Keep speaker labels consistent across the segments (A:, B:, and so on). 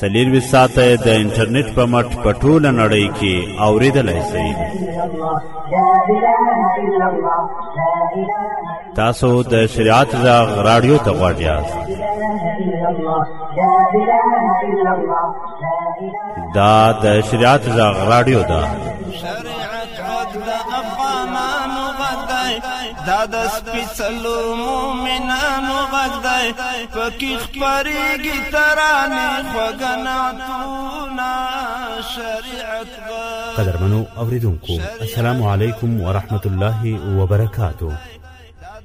A: څلور ساعته د انټرنیټ په مټ په ټوله نړۍ کې اوریدلای شئ. تاسو د شریعت غ رادیو ته غواړئ دا د شریعت غ رادیو ده
B: دا د سپېڅلو مؤمنانو غږ دی. پکې خپرېږي ترانې خوږه نعتونه شریعت
A: قدرمنو اوریدونکو السلام علیکم ورحمت الله وبرکاتو.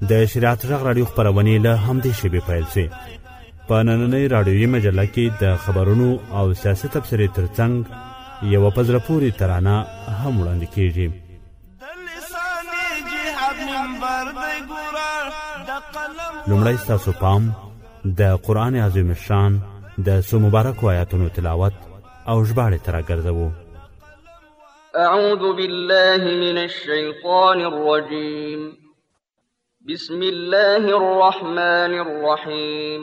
A: د شریعت غږ رادیو خپرونې له همدې شیبې پیل شوې. په نننۍ راډیویي مجله کې د خبرونو او سیاست تبصرې ترڅنګ یوه په زړه پورې ترانه هم وړاندې کیږي
B: قلم
A: لومړی ستاسو پام د قرآن عظیم شان د څو مبارکو آیاتونو تلاوت أو ژباړې ته راګرځوو.
C: أعوذ بالله من الشيطان الرجيم. بسم الله الرحمن الرحيم.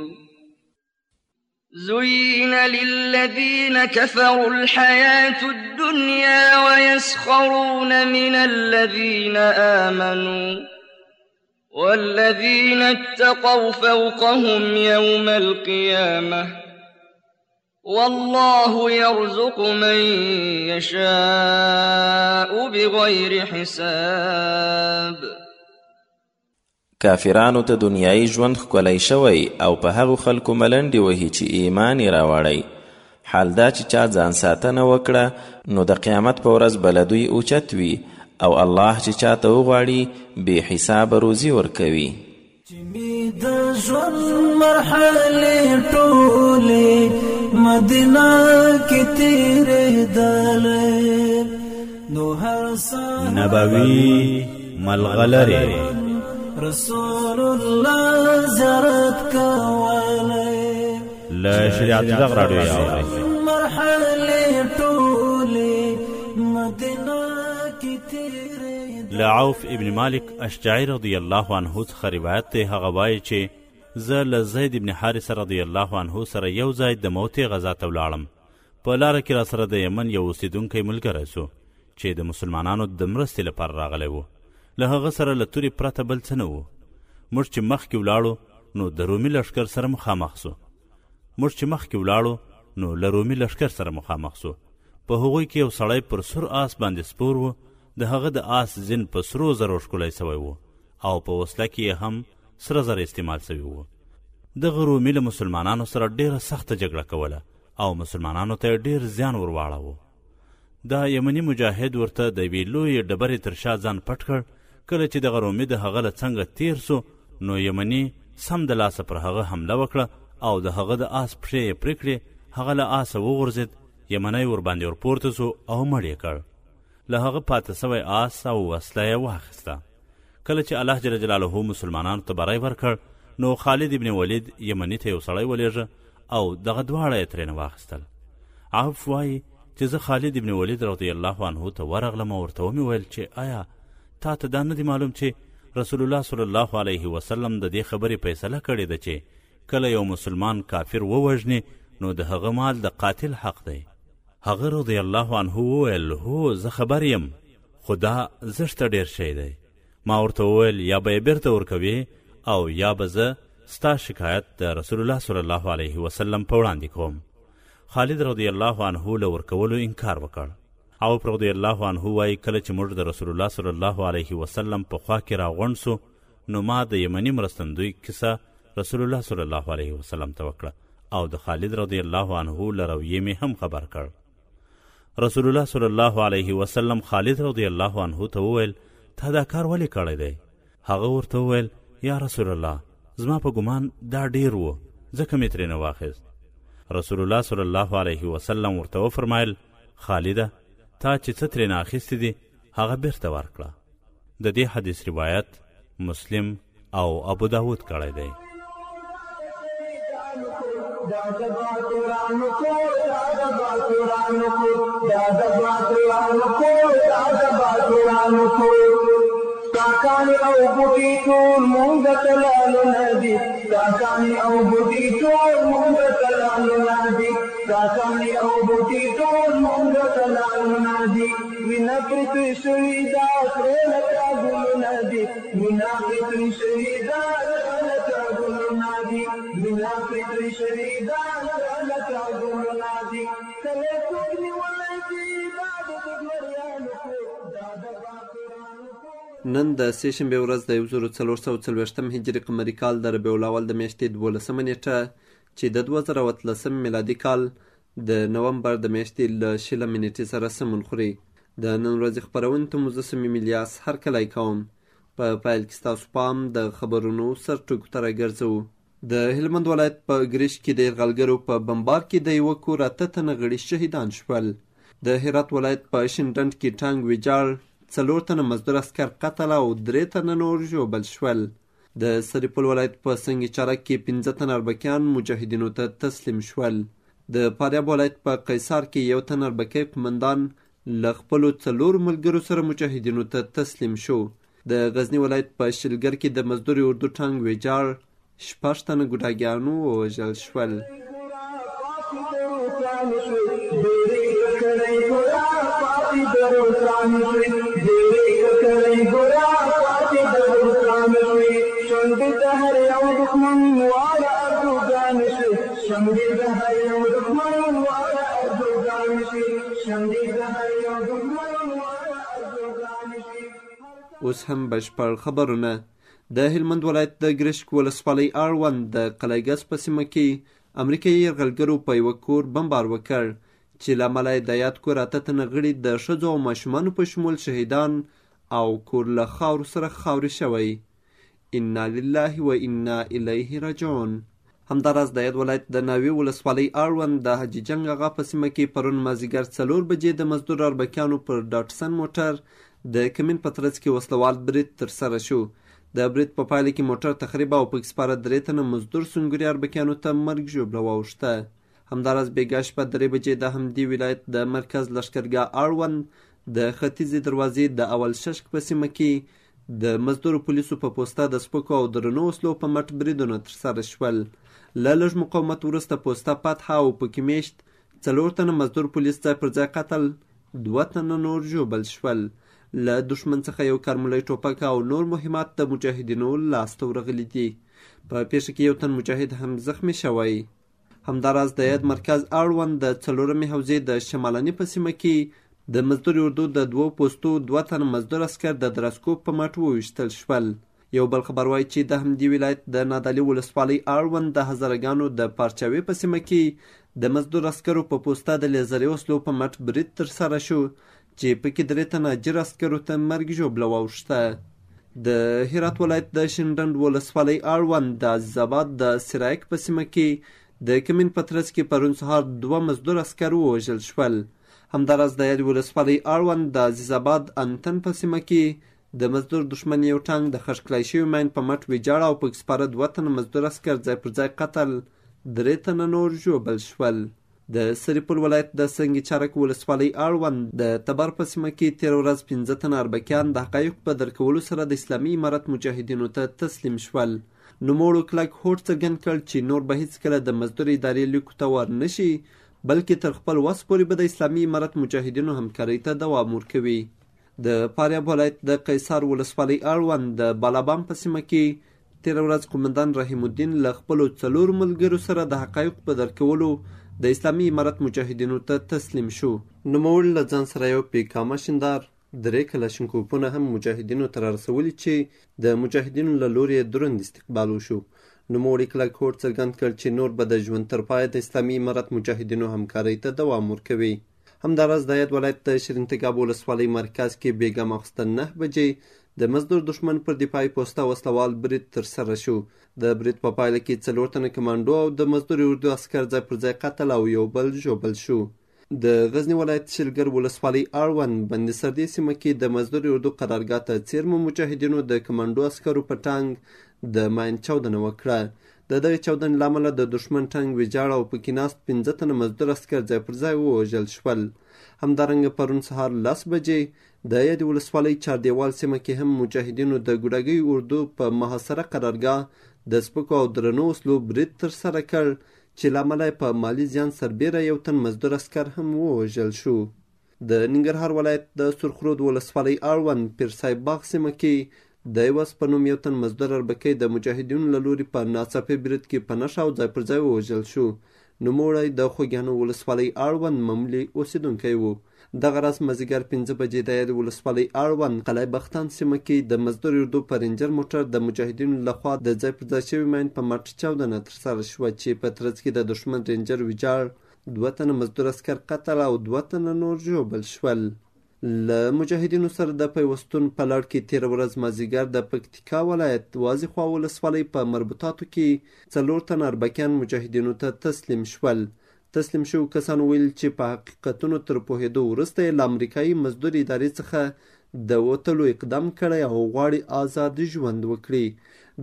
C: زين للذين كفروا الحياة الدنيا ويسخرون من الذين آمنوا. والذين اتقوا فوقهم يوم القيامة والله يرزق من يشاء بغير حساب.
D: کافرانو ته دنیایي ژوند ښکلی شوی او په هغو خلکو ملنډې وهي چې ایمان یې راوړی. حال دا چې چا ځان ساتنه وکړه نو د قیامت په ورځ به له دوی اوچت وي او الله چې چاته وغواړي بې حسابه روزي ورکوي.
E: د ژوند مرحله ټوله مدینه کې تیرې دلې نو هر
A: نبوي ملغلره
E: رسول الله زرت کوله
A: له شریعت رادیو اورئ
E: مرحله ټوله مدینه تیرې
A: له عوف ابن مالک اشجعی رضی الله عنه څخه روایت دی هغه وایي چې زه له زید ابن حارث رضی الله عنه سره یو ځای د موتې غذا ته ولاړم. په لاره کې را سره د یمن یو اوسیدونکی ملګری سو چې د مسلمانانو د مرستې لپاره راغلی و. له هغه سره له تورې پرته بل څه نه و. موږ چې مخکې ولاړو نو د رومي لښکر سره مخامخ سو. موږ چې مخکې ولاړو نو له رومي لښکر سره مخامخ سو. په هغوی کې یو سړی پر سور آس باندې سپور و د هغه د آس زین په سرو زرو ښکلی سوی و او په وسله کې یې هم سره زر استعمال سوي و. دغه رومي له مسلمانانو سره ډیره سخته جګړه کوله او مسلمانانو ته ډیر زیان ور واړاوه. دا یمني مجاهد ورته د یوې لویې ډبرې تر شا ځان پټ کړ کله چې دغه رومي د هغه له څنګه تیر سو نو یمني سم د لاسه پر هغه حمله وکړه او د هغه د آس پښې یې پرې کړې هغه له آسه وغورځېد یمنی ورباندې ورپورته سو او مړ یې کړ له هغه پاته سوی آس او وسله یې واخیسته. کله چې الله جل جلاله مسلمانانو ته بری ورکړ نو خالد ابن ولید یمني ته یو سړی ولیږه او دغه دواړه یې ترېنه واخیستل. عوف وایي چې زه خالد ابن ولید رضی الله عنه ته ورغلم او ورته ومې ویل چې آیا تا ته دا نه دی معلوم چې رسول الله صلی الله علیه وسلم د دې خبرې فیصله کړې ده چې کله یو مسلمان کافر ووژني نو د هغه مال د قاتل حق دی هغه رضی الله عنه وویل هو زه خبر یم خو دا زشته ډیر شی دی. ما ورته وویل یا به یې بیرته ورکوي او یا به زه ستا شکایت د رسول الله صلی الله علیه وسلم په وړاندې کوم. خالد رضی الله عنه له ورکولو انکار وکړ. او رضی الله عنه وایي کله چې موږ د رسول الله صلی الله علیه وسلم په خوا کې راغونډ سو نو ما د یمني مرستندوی کیسه رسول الله صلی الله علیه وسلم ته وکړه او د خالد رضی الله عنه له رویې مې هم خبر کړ رسول الله صلی الله علیه وسلم خالد رضی الله عنه ته وویل تا دا کار ولې کړی دی هغه ورته وویل یا رسول الله زما په ګمان دا ډیر و ځکه مې ترېنه واخیست رسول الله صلی الله علیه وسلم ورته وفرمایل خالده تا چې څه ترېنه اخیستې دي هغه بیرته ورکړه د دې حدیث روایت مسلم او ابو داود کړی دی
F: کاکانی
B: او بوټي ټول مونږ ته لاله ندي کاکانی او بوټي ټول مونږ ته لاله ندي کاکانی او بوټي ټول مونږ ته لاله ندي وینا پرتی شوی دا پرم تا ګل ندي وینا پرتی شوی دا پرم تا ګل ندي وینا پرتې شوی دا کړه لکه ګل ندي کله څوک نیولای دي دا د دنیاانو دا د
F: نن د سې شنبې ورځ د یو زرو څلور سوه څلوېښتم هجري قمري کال د ربیع الاول د میاشتې دولسمه نیټه چې د دوه زره اتلسم میلادي کال د نومبر د میاشتې له شلمې نیټې سره سمون خوري د نن ورځې خپرونې ته مزسم میلیاس هرکلی کوم. په پا پیل کې ستاسو پام د خبرونو سر ټکو ته راګرځوو د هلمند ولایت په ګریش کې د یرغلګرو په بمبار کې د یوه کور اته تنه غړي شهیدان شول. د هرات ولایت په شینډنډ کې ټانګ ویجاړ څلور تنه مزدور اسکر قتل او درې تنه نور ژوبل شول. د سرپل ولایت په سنگ چارک کې پنځه تنه اربکیان مجاهدینو ته تسلیم شول. د فاریاب ولایت په قیصار کې یو تن اربکی قمندان له خپلو څلور ملګرو سره مجاهدینو ته تسلیم شو. د غزنی ولایت په شلګر کې د مزدور اردو ټانګ ویجاړ شپږ تنه ګوډاګیان ووژل شول. اوس هم بشپړ خبرونه د هلمند ولایت د ګرشک ولسوالۍ اړوند د قلعهګز په سیمه کې امریکایي یرغلګرو په یوه کور بمبار وکړ چې له امله یې د یاد کور اته تنه غړي د ښځو او ماشومانو په شمول شهیدان او کور له خاورو سره خاورې شوی. انا لله و انا الیه راجعون همداراز د یاد ولایت د ناوې ولسوالۍ اړوند د حاجي جنګ اغا په سیمه کې پرون مازدیګر څلور بجې د مزدور اربکیانو پر ډاټسن موټر د کمین په ترڅ کې وسلوال برید ترسره شو د برید په پایله کې موټر تخریب او پکې سپاره درې تنه مزدور سنګري اربکیانو ته مرګ ژوبله واوښته. همداراز بېګا شپه درې بجې د همدې ولایت د مرکز لښکرګاه اړوند د ختیځې دروازې د اول ششک په سیمه کې د مزدورو پولیسو په پوسته د سپکو او درنو وسلو په مټ بریدونه ترسره شول. له لږ مقاومت وروسته پوسته فتحه او پکې میشت څلور تنه مزدور پولیس ځای پر ځای قتل دوه تنه نور ژوبل شول له دښمن څخه یو کارملی ټوپک او نور مهمات د مجاهدینو لاسته ورغلي دي. په پیښه کې یو تن مجاهد هم زخمی شوی. همداراز د یاد مرکز اړوند د څلورمې حوزې د شمالني په سیمه کې د مزدور اردو د دوو پوستو دوه تن مزدور اسکر د درسکوپ په مټ وویشتل شول. یو بل خبر وایي چې د همدې ولایت د نادعلي ولسوالۍ اړوند د هزارګانو د پارچاوي په سیمه کې د مزدور اسکرو په پوسته د لیزري وسلو په مټ برید ترسره شو چې پکې درې تنه اجر عسکرو ته مرګ ژوبله واوښته د هرات ولایت د شینډنډ ولسوالۍ اړوند د عزیزاباد د سرایک په سیمه کې د کمین په ترڅ کې پرون سهار دوه مزدور اسکر ووژل شول. همداراز د یادې ولسوالۍ اړوند د عزیزاباد انتن په سیمه کې د مزدور دښمن یو ټانک د خښ کړای شوي ماین په مټ ویجاړ او پکې سپاره دوه تنه مزدور اسکر ځای پر ځای قتل درې تنه نور ژوبل شول د سرپل ولایت د سنگ چارک ولسوالۍ اړوند د تبر په سیمه کې تیر ورځ پنځه تنه اربکیان د حقایقو په درکولو سره د اسلامي امارت مجاهدینو ته تسلیم شول. نوموړو کلک هوډ څرګند کړ چې نور به هیڅکله د مزدور ادارې لیکو ته ور نشي بلکې تر خپل وس پورې به د اسلامي امارت مجاهدینو همکارۍ ته دوام ورکوي. د فاریاب ولایت د قیصار ولسوالۍ اړوند د بالابام په سیمه کې تیر ورځ قومندان رحیم الدین له خپلو څلور ملګرو سره د حقایقو په درکولو د اسلامي امارت مجاهدینو ته تسلیم شو. نوموړي له ځان سره یو پیکامه شیندار. درې کلاشینکوفونه هم مجاهدینو ته رارسولي چې د مجاهدینو له لوري دروند استقبال وشو. نوموړي کلک هوډ څرګند کړ چې نور به د ژوند تر پایه د اسلامي امارت مجاهدینو همکارۍ ته دوام ورکوي. همداراز د یاد ولایت د شیرینتګاب ولسوالۍ مرکز کې بېګا ماخوستن نه بجې د مزدور دښمن پر دفاعي پوسته وسلوال برید ترسره شو. د برید په پایله کې څلور تنه کمانډو او د مزدور اردو عسکر ځای پر ځای قتل او یو بل ژوبل شو. د غزنی ولایت شلګر ولسوالۍ اړوند بند سردي سیمه کې د مزدور اردو قرارګاه ته څیرمو مجاهدینو د کمانډو عسکرو په ټانګ د ماین چاودنه وکړه. د دغې چاودنې له امله د دښمن ټانک ویجاړ او پکې ناست پنځه تنه مزدور اسکر ځای پر ځای ووژل شول همدارنګه پرون سهار لس بجې د یادې ولسوالۍ چاردیوال سیمه کې هم مجاهدینو د ګوډاګۍ اردو په محاصره قرارګاه د سپکو او درنو وسلو برید ترسره کړ چې له امله په مالي زیان سربیره یو تن مزدور اسکر هم ووژل شو. د ننګرهار ولایت د سرخرود ولسوالۍ اړوند پیرصاحب باغ سیمه کې د یوس په نوم یو تن مزدور اربکی د مجاهدینو له لوري په ناڅاپي برید کې په نښه او ځای پر ځای ووژل شو نوموړی د خوږیانو ولسوالۍ اړوند معمولي اوسیدونکی و. دغه راز مازدیګر پنځه بجې د یادې ولسوالۍ اړوند قلعه بختان سیمه کې د مزدور اردو په رینجر موټر د مجاهدینو لخوا د ځای پر ځای شوي ماین په مټ چاودنه ترسره شوه چې په ترڅ کې د دښمن رینجر ویجاړ دوه تنه مزدور اسکر قتل او دوه تنه نور ژوبل شول له مجاهدینو سره د پیوستون په لړ کې تېره ورځ مازدیګر د پکتیکا ولایت وازیخوا ولسوالۍ په مربوطاتو کې څلور تنه اربکیان مجاهدینو ته تسلیم شول. تسلیم شوو کسانو ویل چې په حقیقتونو تر پوهېدو وروسته یې له امریکایي مزدور ادارې څخه د وتلو اقدام کړی او غواړي آزاد ژوند وکړي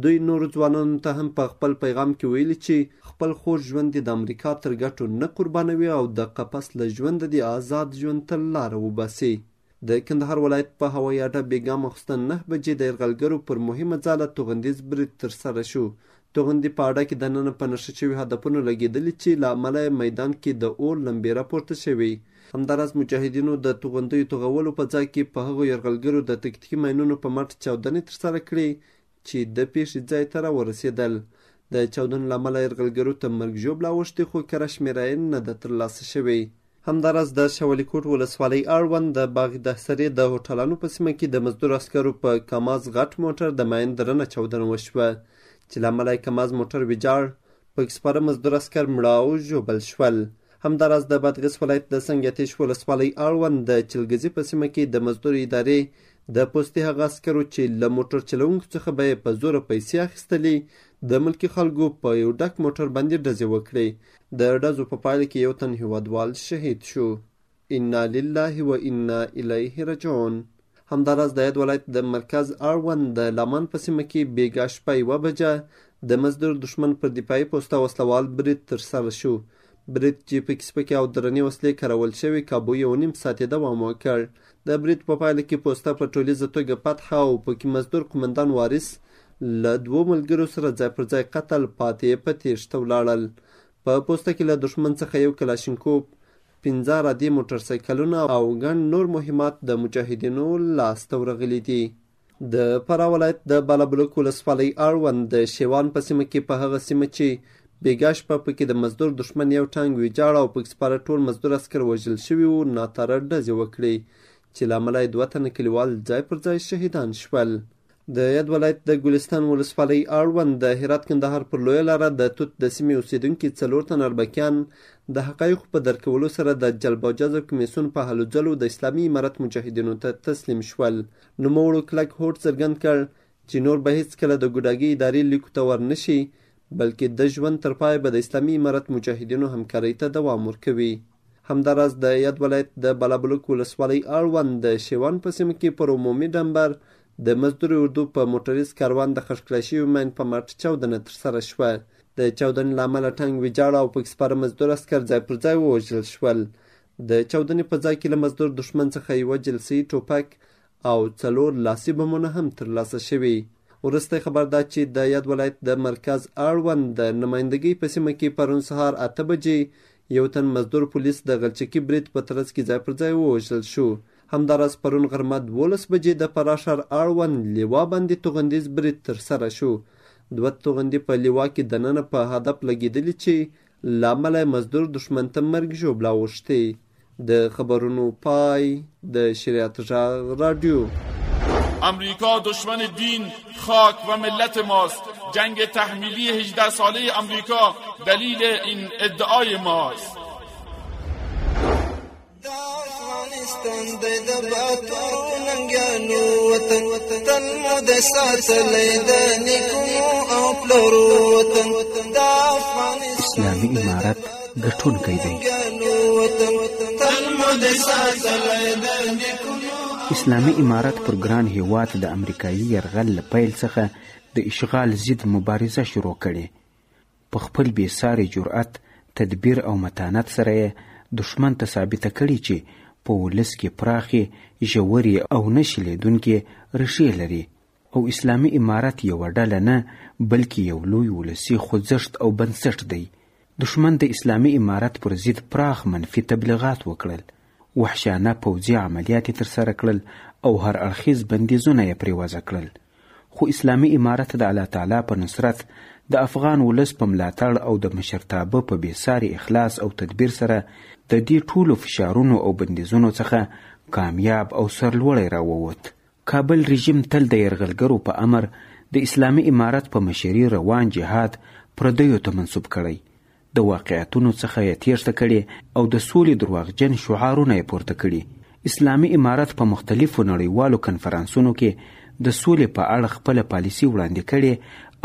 F: دوی نورو ځوانانو ته هم په خپل پیغام کې ویلي چې خپل خوږ ژوند د امریکا تر ګټو نه قربانوي او د قفس له ژوند د آزاد ژوند ته لاره وباسي. د کندهار ولایت په هوایي اډه بیګا ماخوستن نه بجې د یرغلګرو پر مهمه ځاله توغندیز برید ترسره شو. توغندي په اډه کې دننه په نښه شوي هدفونو لګېدلي چې له امله میدان کې د اور لمبې راپورته شوې. همداراز مجاهدینو د توغندیو توغولو په ځای کې په هغو یرغلګرو د تکتیکي ماینونو په مټ چاودنې ترسره کړې چې د پیښې ځای ته راورسېدل. د چاودنو له امله یرغلګرو ته مرګ ژوبله اوښتې خو کره شمېره یې نه ده ترلاسه شوې. همداراز د شولي کوټ ولسوالۍ اړوند د باغ دهسرې د هوټلانو په سیمه کې د مزدور عسکرو په کماز غټ موټر د ماین درنه چاودنه وشوه چې له امله کماز موټر ویجاړ پکې سپاره مزدور عسکر مړه او ژوبل شول. همداراز د بادغیس ولایت د سنګتیش ولسوالۍ اړوند د چلګزي په سیمه کې د مزدور ادارې د پوستې هغه عسکرو چې له موټر چلوونکو څخه به یې په زوره پیسې اخیستلې د ملکي خلکو په یو ډک موټر باندې ډزې وکړې. د ډزو په پایله کې یو تن هیوادوال شهید شو. انا لله و انا الیه رجعون همداراز د یاد ولایت د مرکز اړوند د لمن په سیمه کې بیګا شپه یوه بجه د مزدور دښمن پر دفاعي پوسته وسلوال برید ترسره شو. برید چې پکې سپکې او درنې وسلې کارول شوې کابو یو نیم ساعت دوام وکړ د برید په پایله کې پوسته په ټولیزه توګه فتحه او پکې مزدور قمندان وارث له دوو ملګرو سره ځای پر ځای قتل پاتې په تیښته ولاړل. په پوسته کې له دښمن څخه یو کلاشینکوف پنځه رادي موټرسایکلونه او ګڼ نور مهمات د مجاهدینو لاسته ورغلي دي. د فراه ولایت د بالابلوک ولسوالۍ اړوند د شیوان په سیمه کې په هغه سیمه چې بیګا شپه پکې د مزدور دښمن یو ټانګ ویجاړ او پکې سپاره ټول مزدور اسکر وژل شوي وو ناتاره ډزې وکړې چې له امله دوه تنه کلیوال ځای پر ځای شهیدان شول. د ید ولایت د ګلستان ولسوالۍ اړوند د هرات کندهار پر لویه لاره د توت د سیمې اوسیدونکي څلور تن اربکیان د حقایقو په درک کولو سره د جلب او جذب کمیسیون په هلو ځلو د اسلامي امارت مجاهدینو ته تسلیم شول. نوموړو کلک هوډ څرګند کړ چې نور به هیڅکله د ګوډاګي ادارې لیکو ته ورنشي بلکې د ژوند تر پای به د اسلامي امارت مجاهدینو همکارۍ ته دوام ورکوي همداراز د یاد ولایت د بالابلوک ولسوالۍ اړوند د شیوان په سیمه کې پر عمومي ډمبر د مزدور اردو په موټریز کاروان د خښ کړای شوي ماین په مټ چاودنه ترسره شوه. د چاودنې له امله ټانګ ویجاړ او پکې سپاره مزدور اسکر ځای پر ځای ووژل شول. د چاودنې په ځای کې له مزدور دښمن څخه یوه جلسي ټوپک او څلور لاسي بمونه هم ترلاسه شوي. وروستی خبر دا چې د یاد ولایت د مرکز اړوند د نمایندګۍ په سیمه کې پرون سهار اته بجې یو تن مزدور پولیس د غلچکي برید په ترڅ کې ځای پر ځای ووژل شو. همداراز پرون غرمه دولس بجې د فراه ښار اړوند لیوا باندې توغندیز برید ترسره شو. دوه توغندي په لیوا کې دننه په هدف لګېدلي چې له امله مزدور دښمن ته مرګ ژوبله اوښتې د خبرونو پای د شریعت غ رادیو
G: امریکا دشمن دین خاک و ملت ماست. جنگ تحمیلی 18 ساله امریکا دلیل این ادعای ماست.
H: افغانستان د د باتورو ننګانو وطن. تل مو د ساتلې د نیکونو او پلرو وطن. د افغانستان
I: اسلامي امارت ګټونکی دی.
H: تل مو د ساتلې د نیکونو
I: اسلامي امارت پر ګران هیواد د امریکایي يرغل له پیل څخه د اشغال ضد مبارزه شروع کړې. په خپل بېساري جرأت تدبیر او متانت سره دښمن ته ثابته کړي چې په ولس کې پراخې ژورې او نشي لیدونکې ریښې لري. او اسلامي امارت یوه ډله نه بلکې یو لوی ولسي خوځښت او بنسټ دی. دښمن د اسلامي امارت پر ضد پراخ منفي تبلیغات وکړل وحشانه پوځي عملیات ترسره کړل او هر اړخیز بندیزونه یې پرې وضع کړل. خو اسلامي امارت د الله تعالی په نصرت د افغان ولس په ملاتړ او د مشرتابه په بېساري اخلاص او تدبیر سره د دې ټولو فشارونو او بندیزونو څخه کامیاب او سرلوړی راووت. کابل رژیم تل د یرغلګرو په امر د اسلامي امارت په مشري روان جهاد پردیو ته منسوب کړی د واقعیتونو څخه یې تیښته کړې او د سولې درواغجن شعارونه یې پورته کړي. اسلامي امارت په مختلفو نړیوالو کنفرانسونو کې د سولې په اړه خپله پالیسي وړاندې کړې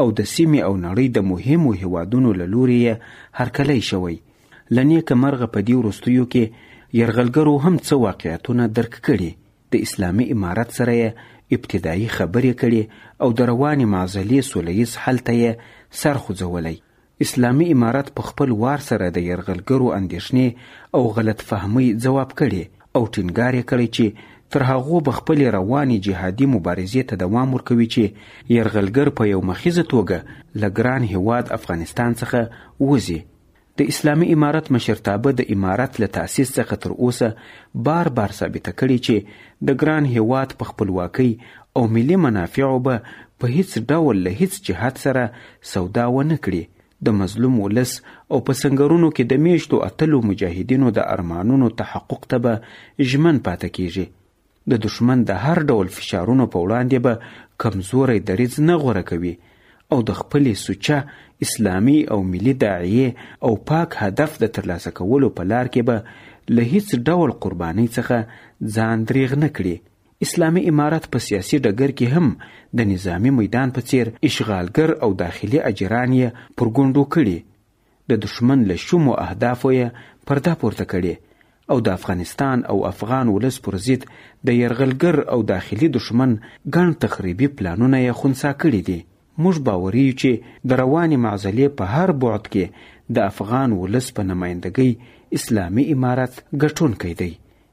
I: او د سیمې او نړۍ د مهمو هیوادونو له لوري یې هرکلی شوی. له نیکه مرغه په دې وروستیو کې یرغلګرو هم څه واقعیتونه درک کړي. د اسلامي امارت سره یې ابتدایي خبرې کړي او د روانې معضلې سوله حل ته یې سر خوځولی اسلامي امارت په خپل وار سره د يرغلګرو اندېښنې او غلط فهمۍ ځواب کړي او ټینګار یې کړی چې تر هغو به خپل رواني جهادي مبارزې ته دوام ورکوي چې يرغلګر په یو مخیزه توګه لګران هواد افغانستان څخه وځي. د اسلامي امارت مشرتابه د امارت له تاسیس څخه تر اوسه بار بار ثابته کړي چې د ګران هواد په خپلواکۍ او ملي منافعو به په هیڅ ډول له هیڅ جهاد سره سودا ونه کړي د مظلوم ولس او په سنګرونو کې د میشتو اتلو مجاهدینو د ارمانونو تحقق ته به ژمن پاتې کیږي. د دشمن د هر ډول فشارونو په وړاندې به کمزوری دریځ نه غوره کوي او د خپلې سوچه اسلامي او ملي داعیې او پاک هدف د ترلاسه کولو په لار کې به له هیڅ ډول قربانۍ څخه ځان دریغ نه کړي اسلامي امارت په سیاسي ډګر کې هم د نظامی میدان په څیر اشغالګر او داخلي اجران یې پر ګوندو کړي. د دشمن له شومو اهدافو یې پرده پورته کړي او د افغانستان او افغان ولس پر ضد د يرغلګر او داخلي دشمن ګڼ تخریبي پلانونه یې خونسا کړي دي. موږ باوري چې د رواني معضلې په هر بعد کې د افغان ولس په نمایندګۍ اسلامي امارت ګټونکی دی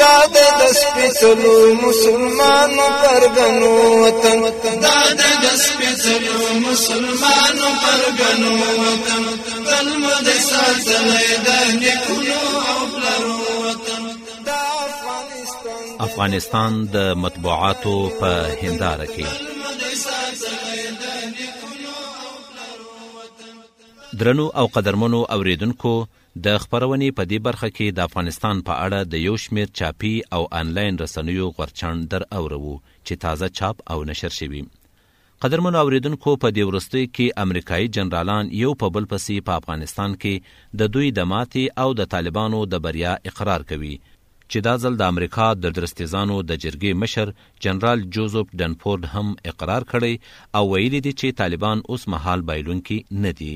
J: دا د سپېڅلو مسلمانو پرګنو وطن. دا د سپېڅلو مسلمانو پرګنو وطن. تل مو د ساتلې د نیکونو او پلرو وطن. افغانستان
K: د مطبوعاتو په هنداره کې. درنو او قدرمنو اوریدونکو د خبرونې په دې برخه کې د افغانستان په اړه د یو شمیر چاپی او انلاین رسنیو غورچاڼ در اورو چې تازه چاپ او نشر شوی قدرمنو اوریدونکو په دې ورستۍ کې امریکایي جنرالان یو په بل پسې په افغانستان کې د دوی د ماتې او د طالبانو د بریا اقرار کوي. چې دا ځل د امریکا د درستیزانو د جرګې مشر جنرال جوزف ډنفورد هم اقرار کړی او ویلي دي چې طالبان اوس مهال بایلونکي نه دي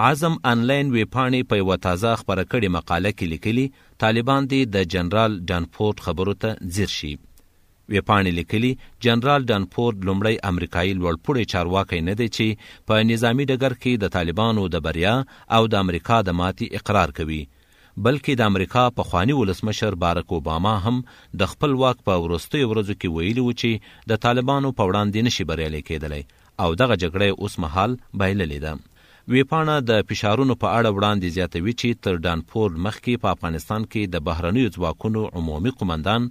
K: اعظم انلاین ویبپاڼې په یوه تازه خپره کړې مقاله کې لیکلي طالبان دې د جنرال ډانفورد خبرو ته ځیر شي. ویبپاڼې لیکلي جنرال ډانفورد لومړی امریکایي لوړپوړی چارواکی نه دی چې په نظامی ډګر کې د طالبانو د بریا او د امریکا د ماتې اقرار کوي. بلکې د امریکا پخوانی ولسمشر بارک اوباما هم د خپل واک په وروستیو ورځو کې ویلي و چې د طالبانو په وړاندې نشي بریالی کېدلی او دغه جګړه اوس مهال بایللې ده ویپاڼه د فشارونو په اړه وړاندې زیاتوي چې تر ډانفورد مخکې په افغانستان کې د بهرنیو ځواکونو عمومي قمندان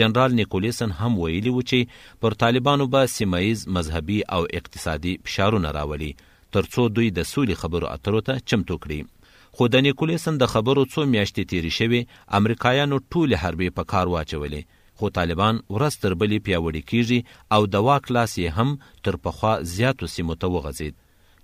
K: جنرال نیکولیسن هم ویلي و چې پر طالبانو به سیمایز مذهبي او اقتصادي فشارونه راولي ترڅو دوی د سولې خبرو اترو ته چمتو کړي. خو د نیکولیسن د خبرو څو میاشتې تیرې شوې امریکایانو ټولې حربې په کار واچولې. خو طالبان ورځ تر بلې پیاوړي کیږي او د واک لاس یې هم تر پخوا زیاتو سیمو ته وغځید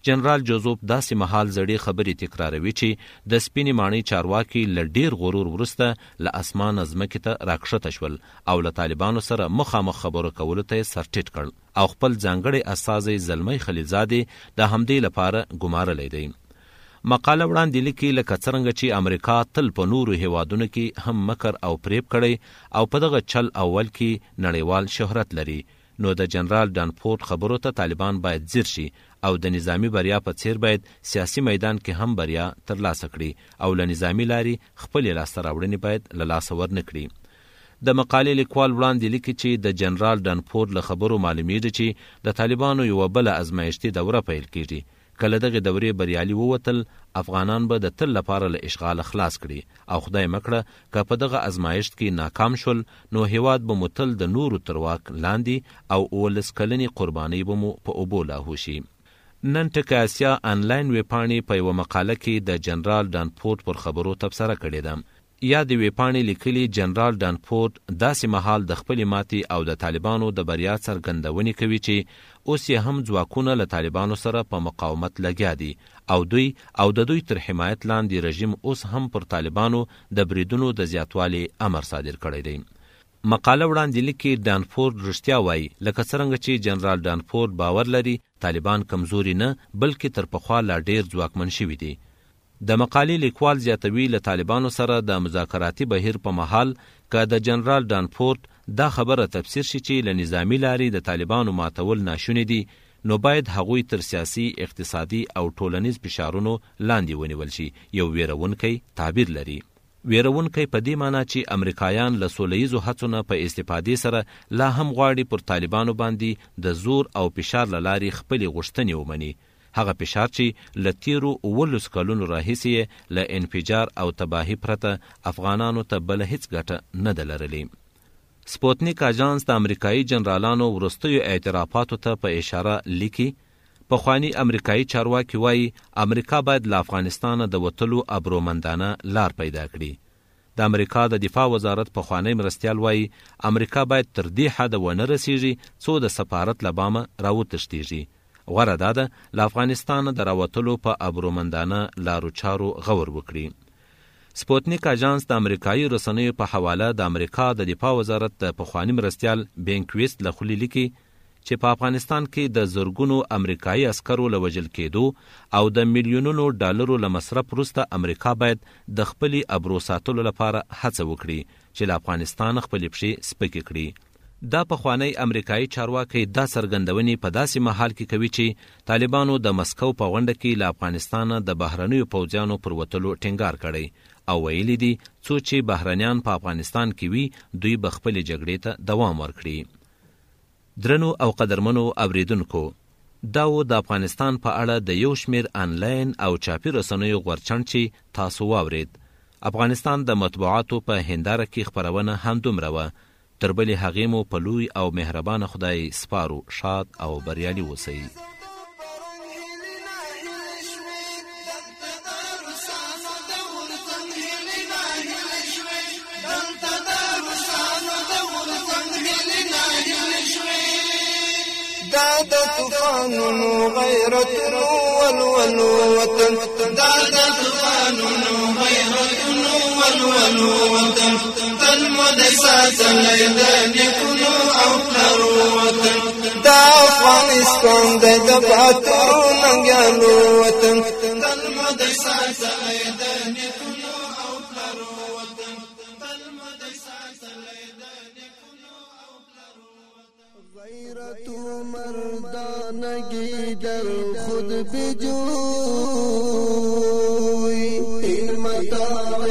K: جنرال جوزوف داسې مهال زړې خبرې تکراروي چې د سپینې ماڼۍ چارواکي له ډیر غرور وروسته له اسمان ځمکې ته راکښته شول او له طالبانو سره مخامخ خبرو کولو ته یې سر ټیټ کړ او خپل ځانګړی استازی زلمی خلیلزادې د همدې لپاره ګمارلی دی. مقاله وړاندې لیکي لکه څرنګه چې امریکا تل په نورو هیوادونو کې هم مکر او فریب کړی او په دغه چل اول کې نړیوال شهرت لري نو د جنرال ډانفورد خبرو ته طالبان باید ځیر شي او د نظامی بریا په څیر باید سیاسي میدان کې هم بریا ترلاسه کړي او له نظامی لاري خپل لاسته راوړنې باید له لاسه ورنکړي. د مقالې لیکوال وړاندې لیکي چې د جنرال ډانفورد له خبرو معلومیږي چې د طالبانو یو بل ازمایښتي دوره پیل کیږي کله دغه دورې بریالي ووتل افغانان به د تل لپاره له اشغال خلاص کړي. او خدای مکړه که په دغه ازمایښت کې ناکام شول نو هیواد به متل د نورو تر واک لاندې او اولس کلنې قربانۍ به مو په اوبو لاهو شي. نن ټکه اسیا انلاین ویبپاڼې په یوه مقاله کې د جنرال ډانفورد پر خبرو تبصره کړې ده. یا د ویپاڼې لیکلي جنرال ډانفورد داسې مهال د خپلې ماتې او د طالبانو د بریا څرګندونې کوي چې اوس یې هم ځواکونه له طالبانو سره په مقاومت لګیا دي. او دوی او د دوی تر حمایت لاندې رژیم اوس هم پر طالبانو د بریدونو د زیاتوالي امر صادر کړی دی. مقاله وړاندې لیکي ډانفورد رښتیا وایي لکه څرنګه چې جنرال ډانفورد باور لري طالبان کمزوري نه بلکې تر پخوا لا ډیر ځواکمن شوي دي. د مقالې لیکوال زیاتوي له طالبانو سره د مذاکراتي بهیر په محل که د جنرال ډانفورد دا خبره تفسیر شي چې له نظامی لارې د طالبانو ماتول ناشونی دي نو باید هغوی تر سیاسي اقتصادي او ټولنیز فشارونو لاندې ونیول شي. یو ویرونکی تعبیر لري. ویرونکی په دې معنی چې امریکایان له سولهیزو هڅو نه په استفادې سره لا هم غواړي پر طالبانو باندې د زور او فشار له لارې خپلې غوښتنې ومني. هغه فشار چې له تیرو اوولس کلونو راهیسې له انفجار او تباهي پرته افغانانو ته بل هیڅ ګټه نه ده لرلې سپوتنیک اژانس د امریکایي جنرالانو وروستیو اعترافاتو ته په اشاره لیکي. پخوانی امریکایي چارواکي وایي امریکا باید له افغانستانه د وتلو ابرومندانه لار پیدا کړي. د امریکا د دفاع وزارت پخوانی مرستیال وایي امریکا باید تر دې حده ونه رسیږي څو د سفارت له بامه راوتښتیږي. غوره ده له افغانستانه د راوتلو په ابرومندانه لارو چارو غور وکړي سپوتنیک اژانس د امریکایي رسنیو په حواله د امریکا د دفاع وزارت د پخوانی مرستیال بینکویست له خولي لیکي چې په افغانستان کې د زرګونو امریکایي عسکرو له وژل کېدو او د میلیونونو ډالرو له مصرف وروسته امریکا باید د خپلې ابرو ساتلو لپاره هڅه وکړي چې له افغانستان خپلې پښې سپکې کړي. دا پخوانی امریکایي چارواکي دا څرګندونې په داسې محل کې کوي چې طالبانو د مسکو په غونډه کې له افغانستان د بهرنیو پوځیانو پر وتلو ټینګار کړی او ویلي دي څو چې بهرنیان په افغانستان کې وي دوی به خپل جګړې ته دوام ورکړي. درنو او قدرمنو اوریدونکو دا و د افغانستان په اړه د یو شمیر انلاین او چاپی رسنیو غورچند چې تاسو واورید. افغانستان د مطبوعاتو په هنداره کې خبرونه هم دومره وه. تر بلې هغې مو په لوی او مهربانه خدای سپارو شاد او بریالي اوسئ
H: دا د طوفانونو غیرتونو ولولو وطن. دا د طوفانونو غیرتونو ولولو وطن. تل مو د ساتلې د أو پلرو وطن. دا أفغانستان د باتورو ننګیالو وطن. تل مو د ساتلې د غیرت مردانگی در خود بجوئی این متاع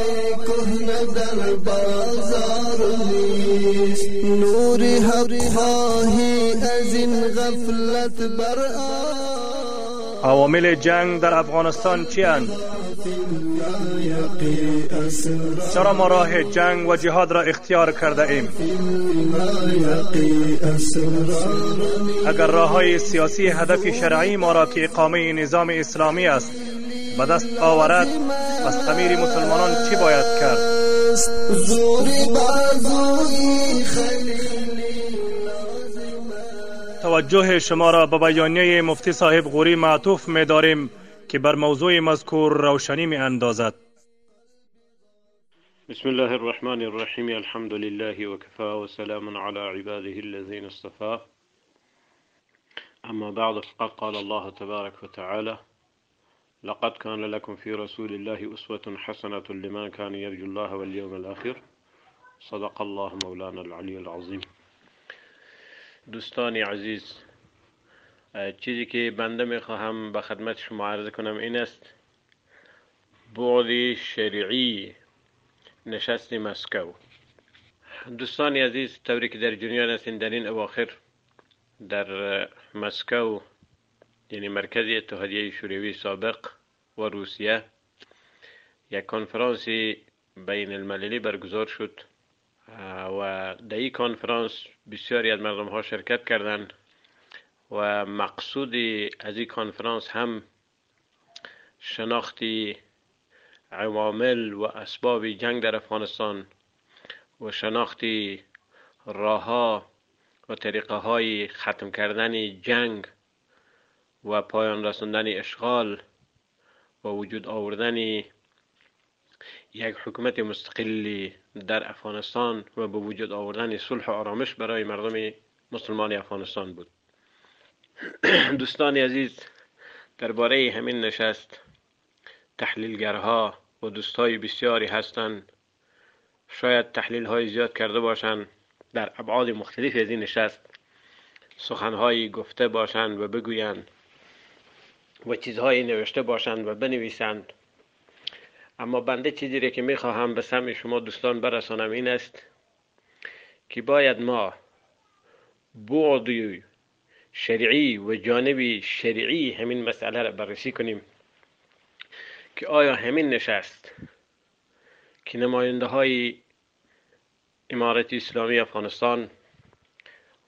H: کهنه در بازار نیست. نور حق خواهی از این غفلت برآ
L: عوامل جنگ در افغانستان چی هستند؟ چرا ما راه جنگ و جهاد را اختیار کرده ایم؟ اگر راه های سیاسی هدف شرعی ما را که اقامه نظام اسلامی است به دست آورد پس امیر مسلمانان چی باید کرد؟ توجه شما را به بیانیه مفتی صاحب غوری معطوف می داریم که بر موضوع مذکور روشنی می اندازد.
M: بسم الله الرحمن الرحيم الحمد لله وكفى وسلام على عباده الذين اصطفى أما بعد فقد قال الله تبارك وتعالى لقد كان لكم في رسول الله أسوة حسنة لمن كان يرجو الله واليوم الآخر. صدق الله مولانا العلي العظيم دوستان عزیز چیزی که بنده می‌خواهم به خدمت شما عرض کنم این است بعد شرعی نشست مسکو. دوستان عزیز طوری که در جریان هستین در این اواخر در مسکو یعنی مرکز اتحادیه شوروی سابق و روسیه یک کنفرانسی بین المللی برگزار شد. و در این کنفرانس بسیاری از مردم ها شرکت کردند و مقصود از این کنفرانس هم شناختی عوامل و اسباب جنگ در افغانستان و شناختی راه و طریقه های ختم کردن جنگ و پایان رساندن اشغال و وجود آوردن یک حکومت مستقلی در افغانستان و به وجود آوردن صلح و آرامش برای مردم مسلمان افغانستان بود. دوستان عزیز درباره همین نشست تحلیلگرها و دوستای بسیاری هستند. شاید تحلیل های زیاد کرده باشند. در ابعاد مختلف از این نشست سخنهایی گفته باشند و بگویند و چیزهایی نوشته باشند و بنویسند. اما بنده چیزی را که می‌خواهم به سمع شما دوستان برسانم این است که باید ما بعد شرعی و جانب شرعی همین مسئله را بررسی کنیم که آیا همین نشست که نماینده های امارت اسلامی افغانستان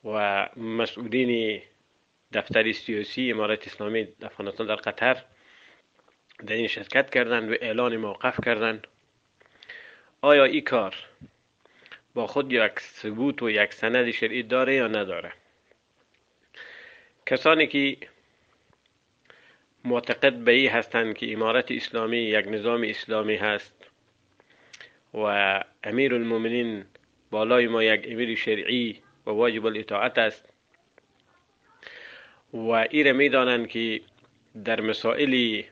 M: و مسئولین دفتر سیاسی امارت اسلامی افغانستان در قطر در این شرکت کردند و اعلان موقف کردند آیا این کار با خود یک ثبوت و یک سند شرعی داره یا نداره؟ کسانی که معتقد به ای هستند که امارت اسلامی یک نظام اسلامی هست و امیر المومنین بالای ما یک امیر شرعی و واجب الاطاعت است و ایره می‌دانند که در مسائل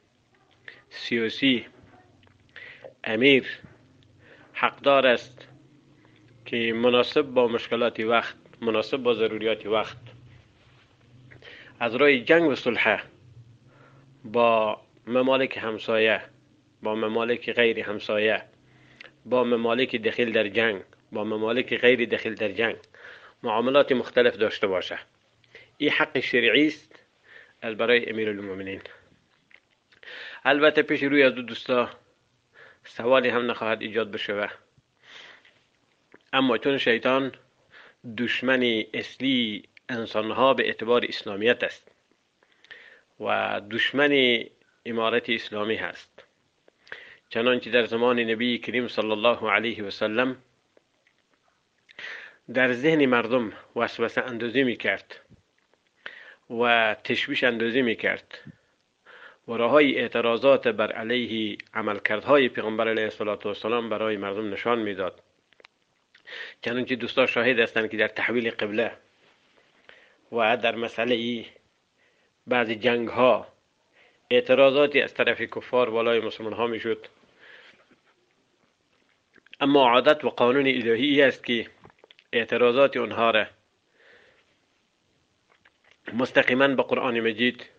M: سیاسی امیر حقدار است که مناسب با مشکلات وقت مناسب با ضروریات وقت از رای جنگ و صلح با ممالک همسایه با ممالک غیر همسایه با ممالک دخیل در جنگ با ممالک غیر دخیل در جنگ معاملات مختلف داشته باشه. این حق شرعی است برای امیر المؤمنین البته پیش روی از دو دوستا سوالی هم نخواهد ایجاد بشه اما چون شیطان دشمن اصلی انسانها به اعتبار اسلامیت است و دشمن امارت اسلامی هست چنانچه در زمان نبی کریم صلی الله علیه و سلم در ذهن مردم وسوسه اندازی می کرد و تشویش اندازی می کرد و راهای اعتراضات بر علیه عملکردهای پیغمبر علیه السلام برای مردم نشان می‌داد. چنانچه دوستا شاهد هستند که در تحویل قبله و در مسئله بعض جنگ ها اعتراضاتی از طرف کفار والای مسلمان ها می شد اما عادت و قانون الهی است که اعتراضات اونها را مستقیما به قرآن مجید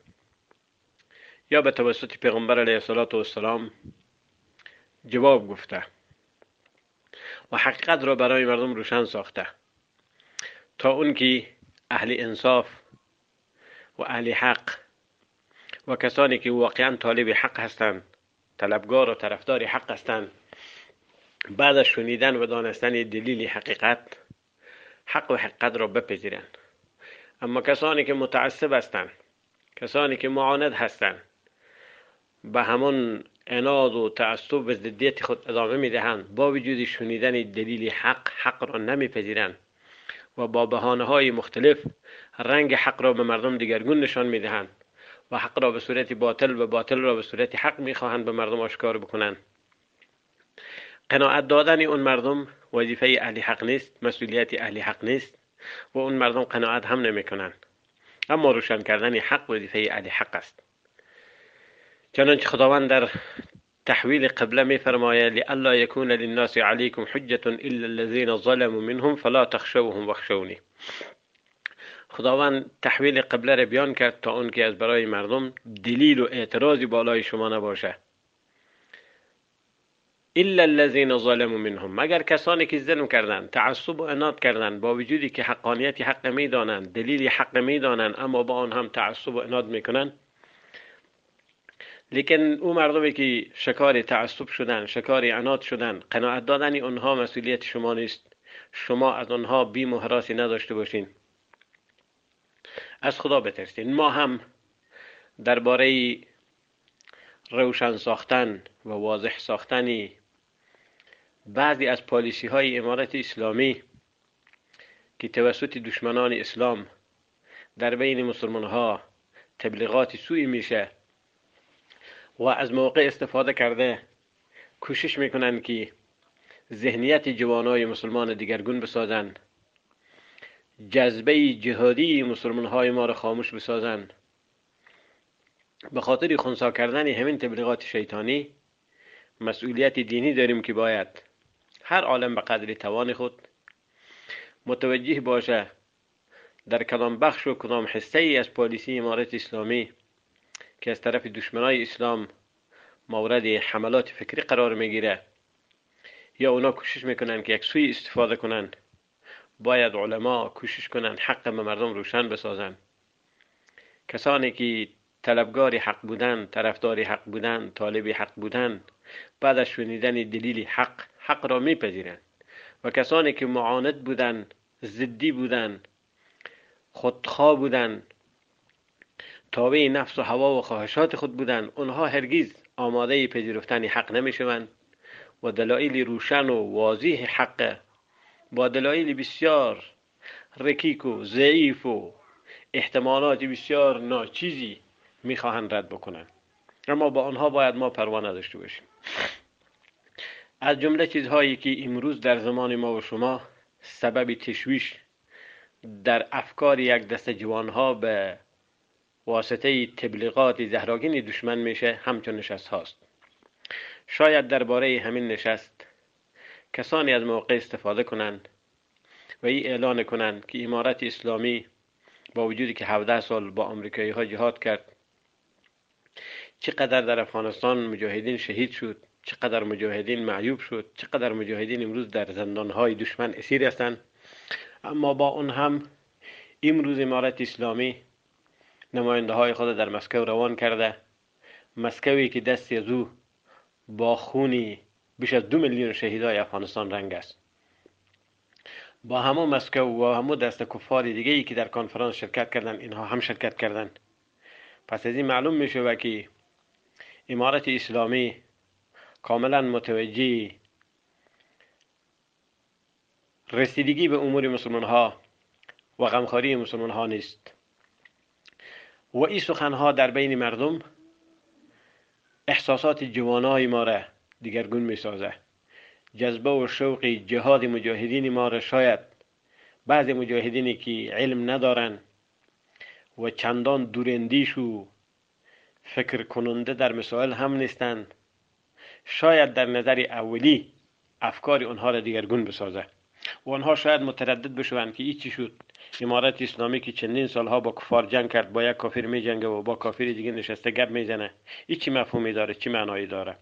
M: یا به توسط پیغمبر علیه السلام جواب گفته و حقیقت را برای مردم روشن ساخته. تا اون که اهل انصاف و اهل حق و کسانی که واقعا طالب حق هستند طلبگار و طرفدار حق هستند بعد از شنیدن و دانستن دلیل حقیقت حق و حقیقت را بپذیرند. اما کسانی که متعصب هستند کسانی که معاند هستند به همون اناد و تعصب و ضدیت خود ادامه می‌دهند. با وجود شنیدن دلیل حق حق را نمیپذیرند و با بهانه های مختلف رنگ حق را به مردم دیگرگون نشان می‌دهند و حق را به صورت باطل و باطل را به صورت حق می‌خواهند به مردم آشکار بکنند. قناعت دادن اون مردم وظیفه اهل حق نیست مسئولیت اهل حق نیست و اون مردم قناعت هم نمی‌کنند. اما روشن کردن حق وظیفه اهل حق است. چنانچه خداوند در تحویل قبله می فرماید لئلا یکون للناس علیکم حجة الا الذين ظلموا منهم فلا تخشوهم واخشونی. خداوند تحویل قبله را بیان کرد تا اون که از برای مردم دلیل و اعتراضی بالای شما نباشه. الا الذين ظلموا منهم. مگر کسانی که ظلم کردند تعصب و اناد کردند با وجودی که حقانیت حق می‌دانند دلیل حق می‌دانند اما با آن هم تعصب و اناد می‌کنند؟ لیکن او مردمی که شکار تعصب شدن شکار عناد شدن قناعت دادن اونها مسئولیت شما نیست. شما از آنها بیم و نداشته باشین. از خدا بترسین. ما هم درباره روشن ساختن و واضح ساختن بعضی از پالیسی های امارت اسلامی که توسط دشمنان اسلام در بین مسلمان ها تبلیغات سوی میشه و از موقع استفاده کرده کوشش می‌کنن که ذهنیت جوانای مسلمان دیگرگون بسازن جذبه جهادی مسلمان های ما را خاموش بسازن به خاطر خونسا کردن همین تبلیغات شیطانی مسئولیت دینی داریم که باید هر عالم به قدر توان خود متوجه باشه. در کلام بخش و کدام حصه ای از پالیسی امارت اسلامی که از طرف دشمنای اسلام مورد حملات فکری قرار می‌گیره. یا اونا کوشش می‌کنن که یک سوی استفاده کنن. باید علما کوشش کنن حق به مردم روشن بسازن. کسانی که طلبگار حق بودن طرفدار حق بودن طالب حق بودن بعد از شنیدن دلیل حق حق را میپذیرند و کسانی که معاند بودن زدی بودن خودخواه بودن تابع نفس و هوا و خواهشات خود بودند اونها هرگیز آماده پذیرفتن حق نمی‌شوند و دلایل روشن و واضح حق با دلایل بسیار رکیک و ضعیف و احتمالات بسیار ناچیزی می‌خواهند رد بکنند. اما با آنها باید ما پروا نداشته باشیم. از جمله چیزهایی که امروز در زمان ما و شما سبب تشویش در افکار یک دست جوانها به واسطه تبلیغات زهراگین دشمن میشه همچون نشست هاست. شاید درباره همین نشست کسانی از موقع استفاده کنند و ای اعلان کنند که امارت اسلامی با وجودی که 17 سال با آمریکایی ها جهاد کرد چقدر در افغانستان مجاهدین شهید شد چقدر مجاهدین معیوب شد چقدر مجاهدین امروز در زندان های دشمن اسیر هستند. اما با اون هم امروز امارت اسلامی نماینده های خود در مسکو روان کرده. مسکوی که دستی از او با خونی بیش از دو میلیون شهیدای افغانستان رنگ است. با همه مسکو و همه دست کفار دیگه ای که در کنفرانس شرکت کردن اینها هم شرکت کردن پس از این معلوم می شود که امارت اسلامی کاملا متوجه رسیدگی به امور مسلمان ها و غمخواری مسلمان ها نیست. و این سخنها در بین مردم احساسات جوانای ما را دیگرگون می سازه جذبه و شوق جهاد مجاهدین ما را شاید بعض مجاهدینی که علم ندارن و چندان دوراندیش و فکر کننده در مسائل هم نیستند شاید در نظر اولی افکار اونها را دیگرگون بسازه و آنها شاید متردد بشوند که ایچی شد. امارت اسلامی که چندین سالها با کفار جنگ کرد با یک کافر می جنگه و با کافر دیگه نشسته گپ می‌زنه. این چی مفهومی داره چی معنایی داره؟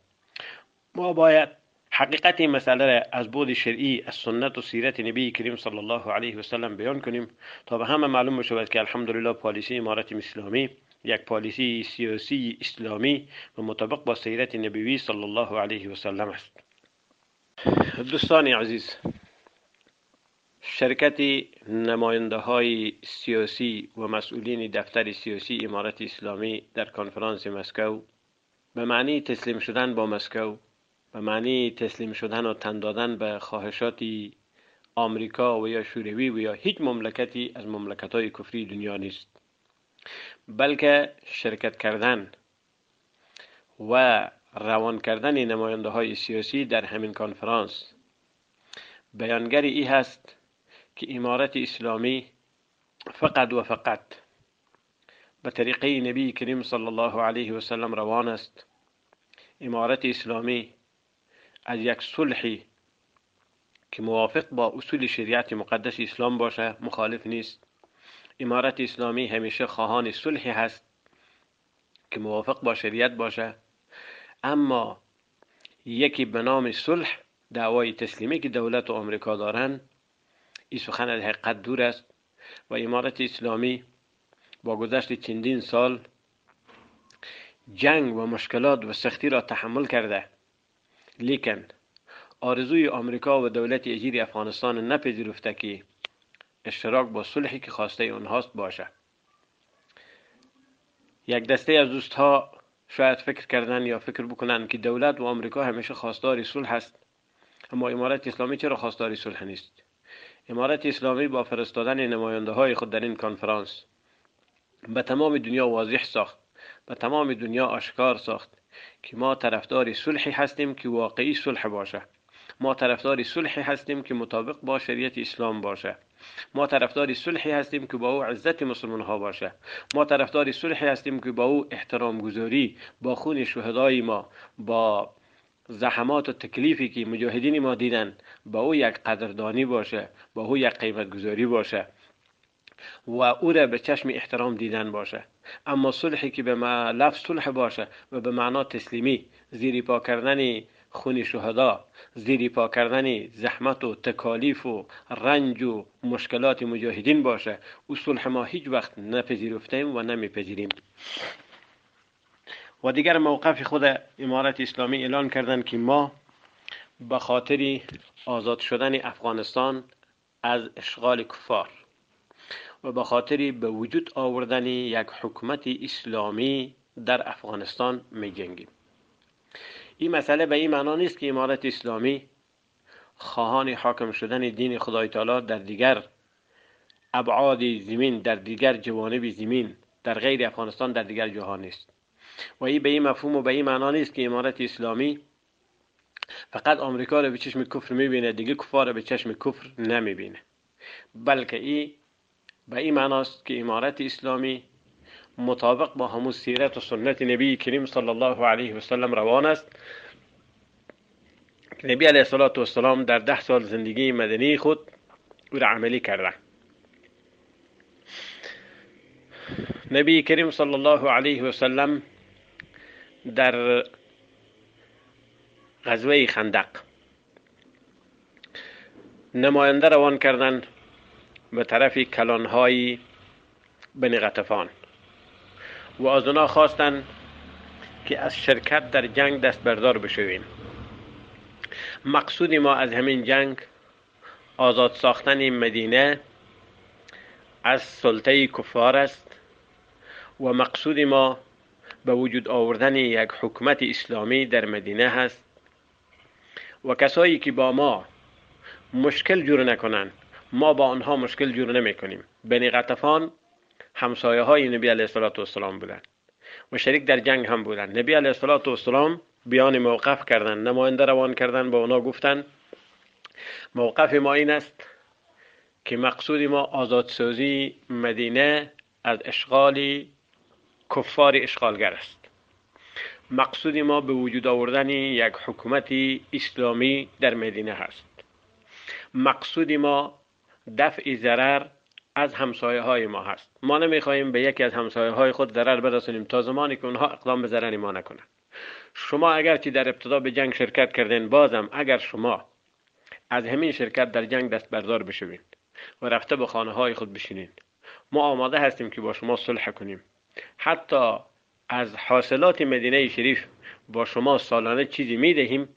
M: ما باید حقیقت این مسئله را از بود شرعی از سنت و سیرت نبی کریم صلی الله علیه و سلم بیان کنیم تا به همه معلوم بشود که الحمدلله پالیسی امارت اسلامی یک پالیسی سیاسی اسلامی و مطابق با سیرت نبوی صلی الله علیه و سلم است. دوستان عزیز شرکت نماینده های سیاسی و مسئولین دفتر سیاسی امارت اسلامی در کنفرانس مسکو به معنی تسلیم شدن با مسکو به معنی تسلیم شدن و تن دادن به خواهشات آمریکا و یا شوروی و یا هیچ مملکتی از مملکت های کفری دنیا نیست. بلکه شرکت کردن و روان کردن نماینده های سیاسی در همین کنفرانس بیانگری ای هست که امارت اسلامی فقط و فقط به طریقه نبی کریم صلی الله علیه و سلم روان است. امارت اسلامی از یک صلحی که موافق با اصول شریعت مقدس اسلام باشه مخالف نیست. امارت اسلامی همیشه خواهان صلحی هست که موافق با شریعت باشه. اما یکی به نام صلح دعوای تسلیمی که دولت و آمریکا دارن این سخن از حقیقت دور است و امارت اسلامی با گذشت چندین سال جنگ و مشکلات و سختی را تحمل کرده. لیکن آرزوی آمریکا و دولت اجیر افغانستان نپذیرفته که اشتراک با صلحی که خواسته اونهاست باشه. یک دسته از دوستها شاید فکر کردن یا فکر بکنن که دولت و آمریکا همیشه خواستار صلح است اما امارت اسلامی چرا خواستار صلح نیست؟ امارت اسلامی با فرستادن نماینده های خود در این کنفرانس به تمام دنیا واضح ساخت به تمام دنیا آشکار ساخت که ما طرفدار صلحی هستیم که واقعی صلح باشه. ما طرفدار صلحی هستیم که مطابق با شریعت اسلام باشه. ما طرفدار صلحی هستیم که با او عزت مسلمان ها باشه. ما طرفدار صلحی هستیم که با او احترام گذاری با خون شهدای ما با زحمات و تکلیفی که مجاهدین ما دیدن با او یک قدردانی باشه با او یک قیمت گذاری باشه و او را به چشم احترام دیدن باشه. اما صلحی که به لفظ صلح باشه و به معنا تسلیمی زیری پا کردن خون شهدا زیری پا کردن زحمت و تکالیف و رنج و مشکلات مجاهدین باشه او صلح ما هیچ وقت نپذیرفتیم و نمیپذیریم. و دیگر موقف خود امارت اسلامی اعلان کردند که ما به خاطر آزاد شدن افغانستان از اشغال کفار و به خاطر به وجود آوردن یک حکومت اسلامی در افغانستان می جنگیم این مسئله به این معنا نیست که امارت اسلامی خواهان حاکم شدن دین خدای تعالی در دیگر ابعاد زمین در دیگر جوانب زمین در غیر افغانستان در دیگر جهان نیست. و این به این مفهوم و به این معنا نیست که امارت اسلامی فقط آمریکا را به چشم کفر می‌بینه دیگه کفار را به چشم کفر نمی‌بینه. بلکه این به این معناست که امارت اسلامی مطابق با همون سیرت و سنت نبی کریم صلی الله علیه و سلم روان است. نبی علیه السلام در ده سال زندگی مدنی خود او را عملی کرده. نبی کریم صلی الله علیه و سلم در غزوه خندق. نماینده روان کردن به طرف کلانهای بنی غطفان و از اونا خواستن که از شرکت در جنگ دست بردار بشویم مقصود ما از همین جنگ آزاد ساختن مدینه از سلطه کفار است و مقصود ما به وجود آوردن یک حکومت اسلامی در مدینه هست و کسایی که با ما مشکل جور نکنند ما با آنها مشکل جور نمی کنیم بنی غطفان همسایه های نبی علیه السلام بودند و شریک در جنگ هم بودند نبی علیه السلام بیان موقف کردن نماینده روان کردن با اونا گفتن موقف ما این است که مقصود ما آزادسازی مدینه از اشغال کفار اشغالگر است. مقصود ما به وجود آوردن یک حکومت اسلامی در مدینه هست. مقصود ما دفع ضرر از همسایه های ما هست. ما نمی‌خواهیم به یکی از همسایه های خود ضرر برسونیم تا زمانی که اونها اقدام به ضرر ما نکنند. شما اگر چی در ابتدا به جنگ شرکت کردین بازم اگر شما از همین شرکت در جنگ دست بردار بشوین و رفته به خانه های خود بشینین ما آماده هستیم که با شما صلح کنیم. حتی از حاصلات مدینه شریف با شما سالانه چیزی می دهیم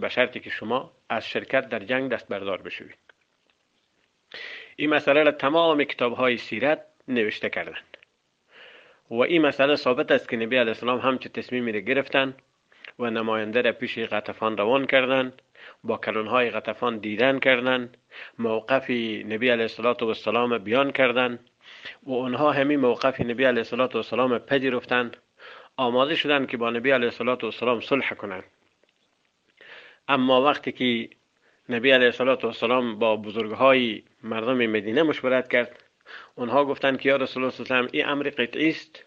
M: به شرطی که شما از شرکت در جنگ دست بردار بشوید. این مسئله را تمام کتاب های سیرت نوشته کردند. و این مسئله ثابت است که نبی علیه السلام همچه تصمیمی را گرفتن و نماینده را پیش غطفان روان کردند با کلونهای غطفان دیدن کردند موقف نبی علیه السلام بیان کردند و اونها همین موقف نبی علیه السلام پذیرفتند آماده شدند که با نبی علیه السلام صلح کنند اما وقتی که نبی علیه السلام با بزرگهای مردم مدینه مشورت کرد اونها گفتند که یا رسول الله این امر قطعی است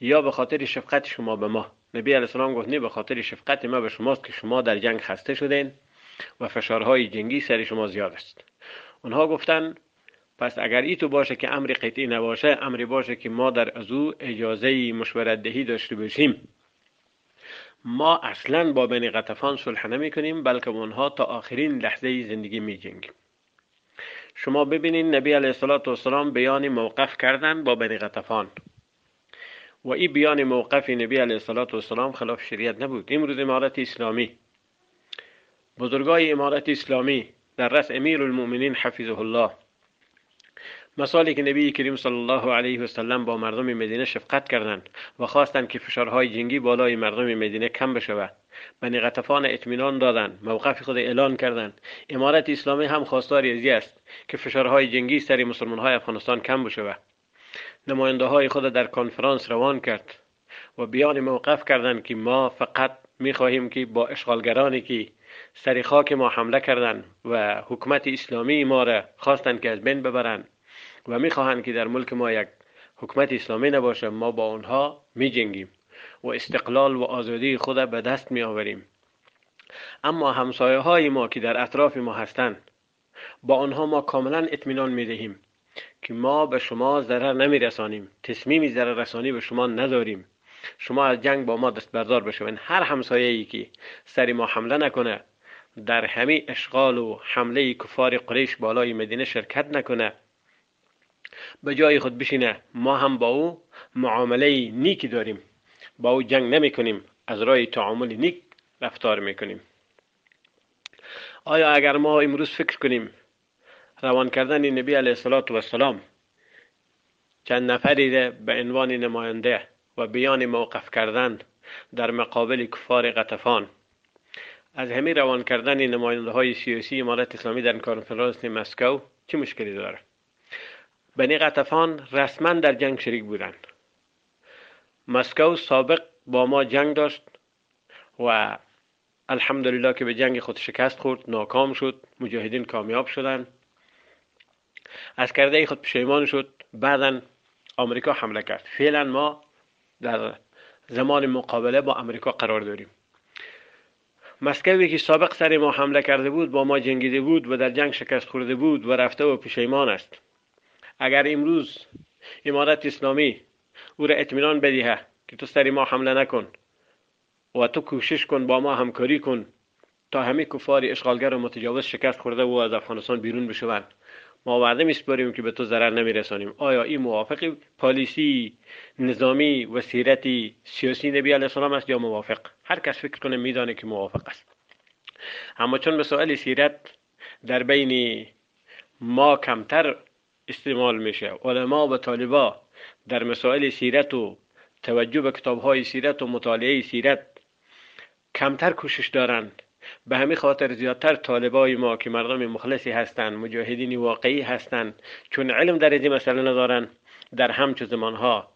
M: یا به خاطر شفقت شما به ما. نبی علیه السلام گفت نه به خاطر شفقت ما به شماست که شما در جنگ خسته شدین و فشارهای جنگی سر شما زیاد است. اونها گفتند پس اگر ای تو باشه که امر قطعی نباشه امری باشه که ما در از او اجازه مشورت دهی داشته باشیم. ما اصلا با بنی قطفان صلح نمی کنیم بلکه اونها تا آخرین لحظه زندگی می جنگیم شما ببینید نبی علیه السلام بیان موقف کردن با بنی قطفان. و این بیان موقف نبی علیه السلام خلاف شریعت نبود. امروز امارت اسلامی. بزرگای امارت اسلامی در رأس امیر المؤمنین حفظه الله. مثالی که نبی کریم صلی الله علیه و سلم با مردم مدینه شفقت کردند و خواستند که فشارهای جنگی بالای مردم مدینه کم بشود. بنی غطفان اطمینان دادند موقف خود اعلان کردند. امارت اسلامی هم خواستار ازی است که فشارهای جنگی سر مسلمان های افغانستان کم بشود. نماینده های خود در کنفرانس روان کرد و بیان موقف کردند که ما فقط می خواهیم که با اشغالگرانی که سر خاک ما حمله کردند و حکومت اسلامی ما را خواستند که از بین ببرند. و می‌خواهند که در ملک ما یک حکومت اسلامی نباشه ما با آنها می جنگیم و استقلال و آزادی خود به دست می آوریم اما همسایه های ما که در اطراف ما هستند با آنها ما کاملا اطمینان می دهیم که ما به شما ضرر نمی رسانیم تصمیمی ضرر رسانی به شما نداریم. شما از جنگ با ما دست بردار بشوین. هر همسایه ای که سری ما حمله نکنه در همه اشغال و حمله کفار قریش بالای مدینه شرکت نکنه. به جای خود بشینه. ما هم با او معامله نیکی داریم. با او جنگ نمی کنیم از رای تعامل نیک رفتار می کنیم آیا اگر ما امروز فکر کنیم روان کردن نبی علیه السلام چند نفری به عنوان نماینده و بیان موقف کردن در مقابل کفار قطفان از همه روان کردن نماینده های سیاسی امارت اسلامی در کنفرانس مسکو چه مشکلی داره؟ بنی قطفان رسما در جنگ شریک بودند. مسکو سابق با ما جنگ داشت و الحمدلله که به جنگ خود شکست خورد ناکام شد مجاهدین کامیاب شدند. از کرده خود پشیمان شد بعدا آمریکا حمله کرد. فعلا ما در زمان مقابله با امریکا قرار داریم. مسکوی که سابق سر ما حمله کرده بود با ما جنگیده بود و در جنگ شکست خورده بود و رفته و پشیمان است. اگر امروز امارت اسلامی او را اطمینان بدیه که تو سر ما حمله نکن و تو کوشش کن با ما همکاری کن تا همه کفار اشغالگر و متجاوز شکست خورده و از افغانستان بیرون بشوند. ما وعده میسپاریم که به تو ضرر نمیرسانیم. آیا این موافق پالیسی نظامی و سیرتی سیاسی نبی علیه السلام است یا موافق؟ هر کس فکر کنه میدانه که موافق است. اما چون به سوال سیرت در بین ما کمتر استعمال میشه. علما و طالبا در مسائل سیرت و توجه به کتاب های سیرت و مطالعه سیرت کمتر کوشش دارند. به همین خاطر زیادتر طالبای ما که مردم مخلصی هستند مجاهدین واقعی هستند چون علم در این مسئله ندارند در همچو زمانها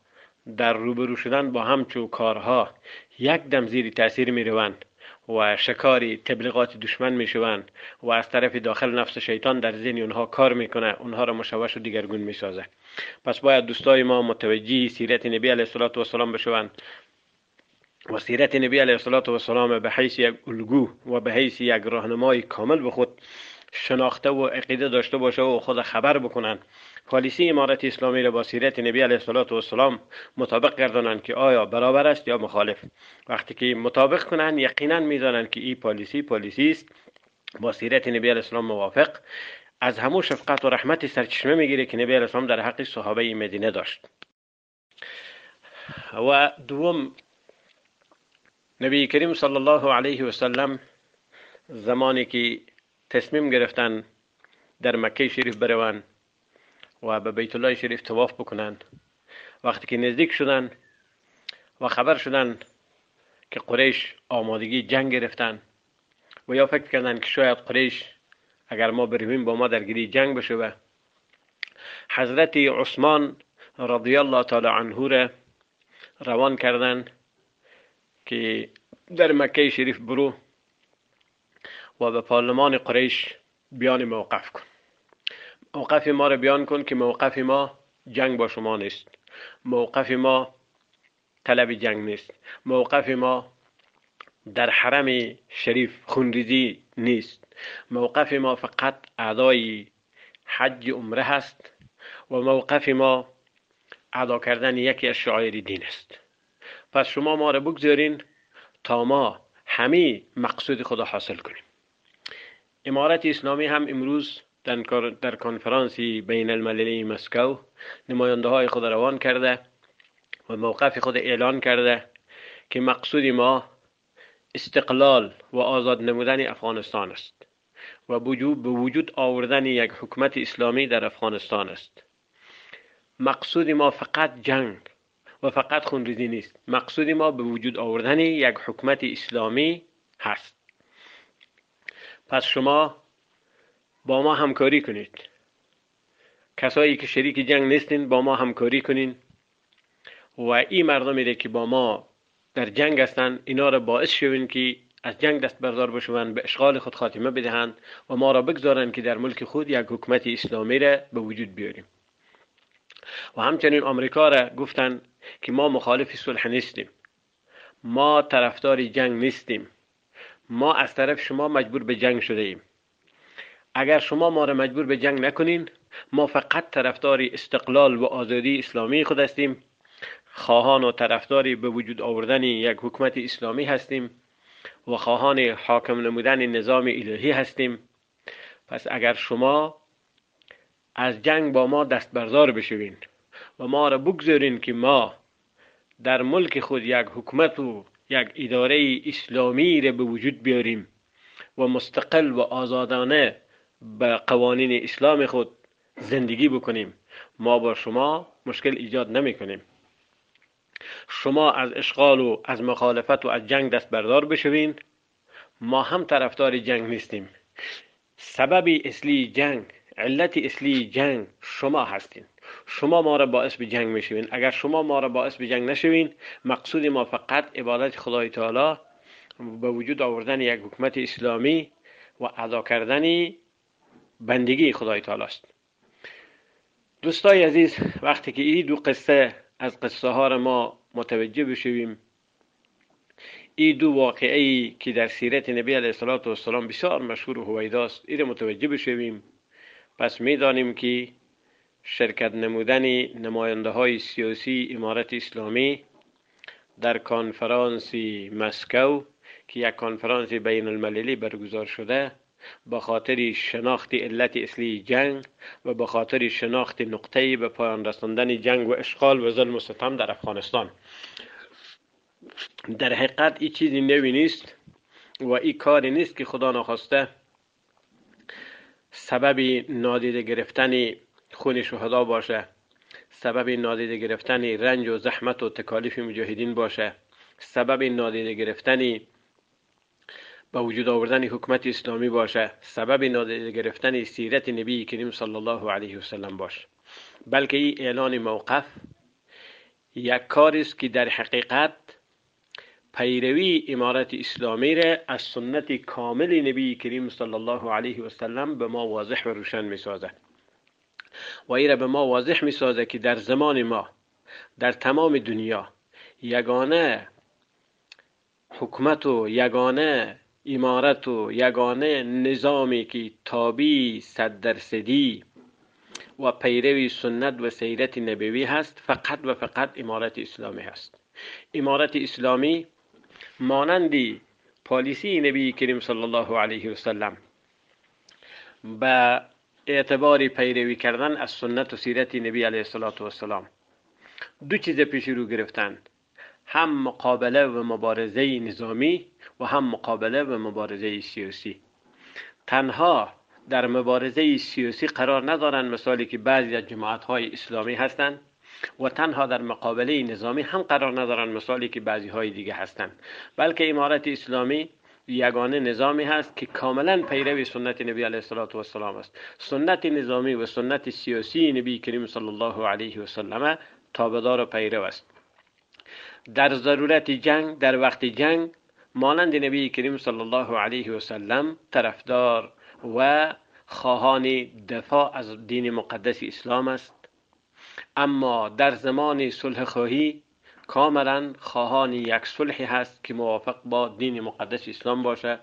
M: در روبرو شدن با همچو کارها یک دم زیر تاثیر می روند و شکاری تبلیغات دشمن می شوند و از طرف داخل نفس شیطان در ذهن اونها کار می‌کنه اونها را مشوش و دیگرگون می سازه پس باید دوستای ما متوجه سیرت نبی علیه السلام بشوند. و سیرت نبی علیه السلام به حیث یک الگو و به حیث یک راهنمای کامل به خود شناخته و عقیده داشته باشه و خود خبر بکنن پالیسی امارت اسلامی را با سیرت نبی علیه السلام مطابق گردانند که آیا برابر است یا مخالف. وقتی که مطابق کنند یقینا می‌دانند که این پالیسی پالیسی است. با سیرت نبی علیه السلام موافق. از همون شفقت و رحمت سرچشمه می‌گیره که نبی علیه السلام در حق صحابه مدینه داشت. و دوم نبی کریم صلی الله علیه و سلم زمانی که تصمیم گرفتن در مکه شریف بروند و به بیت الله شریف تواف بکنند وقتی که نزدیک شدن و خبر شدن که قریش آمادگی جنگ گرفتن و یا فکر کردن که شاید قریش اگر ما برویم با ما درگیری جنگ بشه و حضرت عثمان رضی الله تعالی عنه را روان کردن که در مکه شریف برو و به پارلمان قریش بیان موقف کن. موقف ما را بیان کن که موقف ما جنگ با شما نیست. موقف ما طلب جنگ نیست. موقف ما در حرم شریف خونریزی نیست. موقف ما فقط اعدای حج عمره هست و موقف ما ادا کردن یکی از شعایر دین است. پس شما ما را بگذارین تا ما همه مقصود خدا حاصل کنیم. امارت اسلامی هم امروز در کنفرانسی بین المللی مسکو نماینده های خود روان کرده و موقف خود اعلان کرده که مقصود ما استقلال و آزاد نمودن افغانستان است و به وجود آوردن یک حکومت اسلامی در افغانستان است. مقصود ما فقط جنگ و فقط خونریزی نیست. مقصود ما به وجود آوردن یک حکومت اسلامی هست. پس شما با ما همکاری کنید. کسایی که شریک جنگ نیستین با ما همکاری کنین. و این مردمی که با ما در جنگ هستند اینا را باعث شوین که از جنگ دست بردار بشوند به اشغال خود خاتمه بدهند و ما را بگذارند که در ملک خود یک حکومت اسلامی را به وجود بیاریم. و همچنین آمریکا را گفتند که ما مخالف صلح نیستیم. ما طرفدار جنگ نیستیم. ما از طرف شما مجبور به جنگ شده ایم اگر شما ما را مجبور به جنگ نکنین ما فقط طرفدار استقلال و آزادی اسلامی خود هستیم. خواهان و طرفداری به وجود آوردن یک حکومت اسلامی هستیم و خواهان حاکم نمودن نظام الهی هستیم. پس اگر شما از جنگ با ما دست بردار بشوین و ما را بگذارین که ما در ملک خود یک حکومت و یک اداره اسلامی را به وجود بیاریم و مستقل و آزادانه به قوانین اسلام خود زندگی بکنیم. ما با شما مشکل ایجاد نمی کنیم. شما از اشغال و از مخالفت و از جنگ دست بردار بشوین. ما هم طرفدار جنگ نیستیم. سبب اصلی جنگ علت اصلی جنگ شما هستین. شما ما را باعث به جنگ می‌شوین. اگر شما ما را باعث به جنگ نشوین مقصود ما فقط عبادت خدای تعالی به وجود آوردن یک حکومت اسلامی و ادا کردن بندگی خدای تعالی است. دوستای عزیز وقتی که این دو قصه از قصه ها را ما متوجه بشویم این دو واقعی که در سیرت نبی علیه السلام بسیار مشهور و هویداست این متوجه بشویم. پس می‌دانیم که شرکت نمودن نماینده های سیاسی امارت اسلامی در کنفرانسی مسکو که یک کنفرانس بین المللی برگزار شده به خاطر شناخت علت اصلی جنگ و به خاطر شناخت نقطه به پایان رساندن جنگ و اشغال و ظلم و ستم در افغانستان. در حقیقت این چیزی نوی نیست و این کاری نیست که خدا نخواسته سبب نادیده گرفتن خون شهدا باشه سبب نادیده گرفتن رنج و زحمت و تکالیف مجاهدین باشه سبب نادیده گرفتن به وجود آوردن حکومت اسلامی باشه سبب نادیده گرفتن سیرت نبی کریم صلی الله علیه و سلم باشه. بلکه این اعلان موقف یک کاری است که در حقیقت پیروی امارت اسلامی را از سنت کامل نبی کریم صلی الله علیه و سلم به ما واضح و روشن می سازد. و این را به ما واضح می سازد که در زمان ما در تمام دنیا یگانه حکمت و یگانه امارت و یگانه نظامی که تابی صد درصدی و پیروی سنت و سیرت نبوی هست فقط و فقط امارت اسلامی هست. امارت اسلامی مانندی پالیسی نبی کریم صلی الله علیه و سلم به اعتبار پیروی کردن از سنت و سیرت نبی علیه السلام دو چیز پیش رو گرفتن. هم مقابله و مبارزه نظامی و هم مقابله و مبارزه سیاسی. تنها در مبارزه سیاسی قرار ندارند مثالی که بعضی از جماعت های اسلامی هستند و تنها در مقابله نظامی هم قرار ندارن مثالی که بعضی های دیگه هستند بلکه امارت اسلامی یگانه نظامی هست که کاملا پیروی سنت نبی علیه السلام است. سنت نظامی و سنت سیاسی نبی کریم صلی الله علیه و سلم تابدار و پیرو است. در ضرورت جنگ در وقت جنگ مانند نبی کریم صلی الله علیه و سلم طرفدار و خواهان دفاع از دین مقدس اسلام است. اما در زمان صلح خواهی کاملا خواهان یک صلحی هست که موافق با دین مقدس اسلام باشه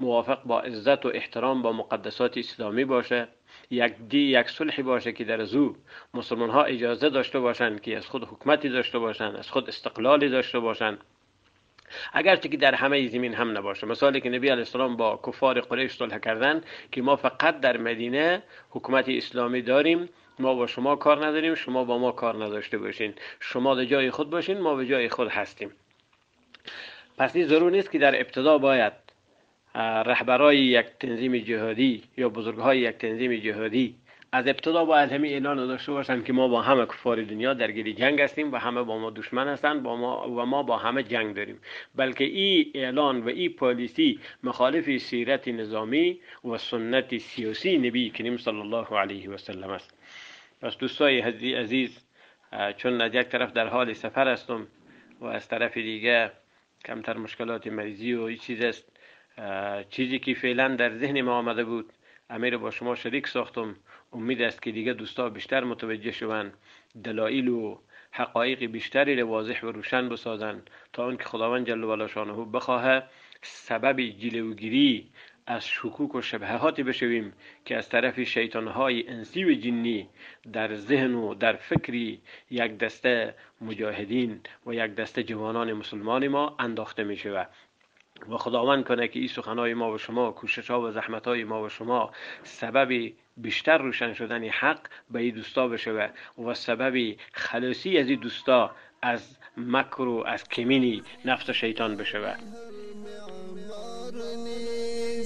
M: موافق با عزت و احترام با مقدسات اسلامی باشه. یک دی یک صلحی باشه که در زو مسلمان ها اجازه داشته باشند که از خود حکمتی داشته باشند از خود استقلالی داشته باشند. اگرچه که در همه زمین هم نباشه. مثالی که نبی علیه السلام با کفار قریش صلح کردن که ما فقط در مدینه حکومت اسلامی داریم ما با شما کار نداریم شما با ما کار نداشته باشین. شما در جای خود باشین ما به جای خود هستیم. پس این ضرور نیست که در ابتدا باید رهبرای یک تنظیم جهادی یا بزرگهای یک تنظیم جهادی از ابتدا باید همین اعلان داشته باشن که ما با همه کفار دنیا درگیر جنگ هستیم و همه با ما دشمن هستند با ما و ما با همه جنگ داریم. بلکه این اعلان و این پالیسی مخالف سیرت نظامی و سنت سیاسی نبی کریم صلی الله علیه و سلم است. پس دوستای عزیز چون از یک طرف در حال سفر هستم و از طرف دیگه کمتر مشکلات مریضی و چیز است چیزی که فعلا در ذهن ما آمده بود امیر با شما شریک ساختم. امید است که دیگه دوستا بیشتر متوجه شوند. دلایل و حقایق بیشتری رو واضح و روشن بسازند تا آنکه خداوند جل و شانه بخواه سبب جلوگیری از شکوک و شبهاتی بشویم که از طرف شیطانهای انسی و جنی در ذهن و در فکری یک دسته مجاهدین و یک دسته جوانان مسلمان ما انداخته می شود و خداوند کنه که این سخنهای ما و شما کوشش ها و زحمت های ما و شما سبب بیشتر روشن شدن حق به این دوستا بشه و سبب خلاصی از این دوستا از مکر و از کمینی نفس شیطان بشه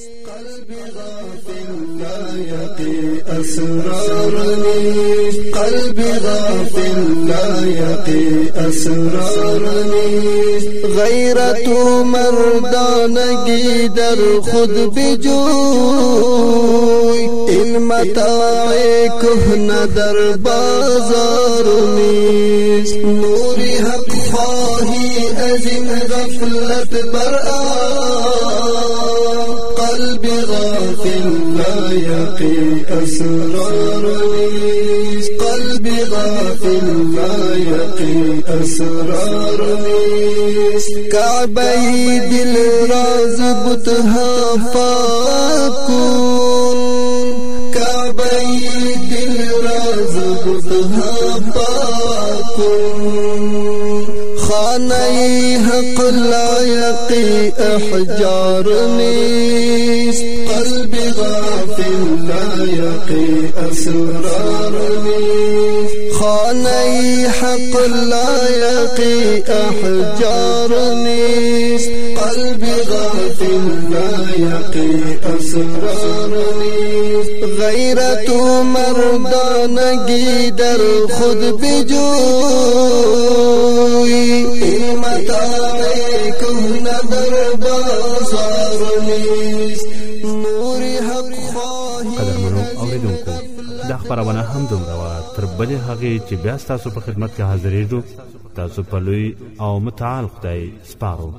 H: قلبي غافل لا يقي أسرارني قلبي غافل لا يقي أسرارني غيرة مردانگی در خود بجوی المتاع کهنه در بازار نیست نوری حق خواهی غفلت يقين أسرار قلبي غافل لا يقين أسرار. كعبي دل راز بتها فاكون. كعبي دل راز بتها فاكون. خانه حق لا لایقی احجار نیست. قلب غافل لا لایقی اسرار نیست. خانه حق لایق احجار نیست. قلب غافل لایق اسرار نیست. غیرت و مردانگی در خود بجوی. علمت آره کهنه در بازار نیست. نور حق خواهی
A: قدر منو اوریدونکو دا خبرونه هم دومره وه تر بلې هغې چې بیا ستاسو په خدمت کې حاضرېږو تاسو په لوی او متعال خدای سپارو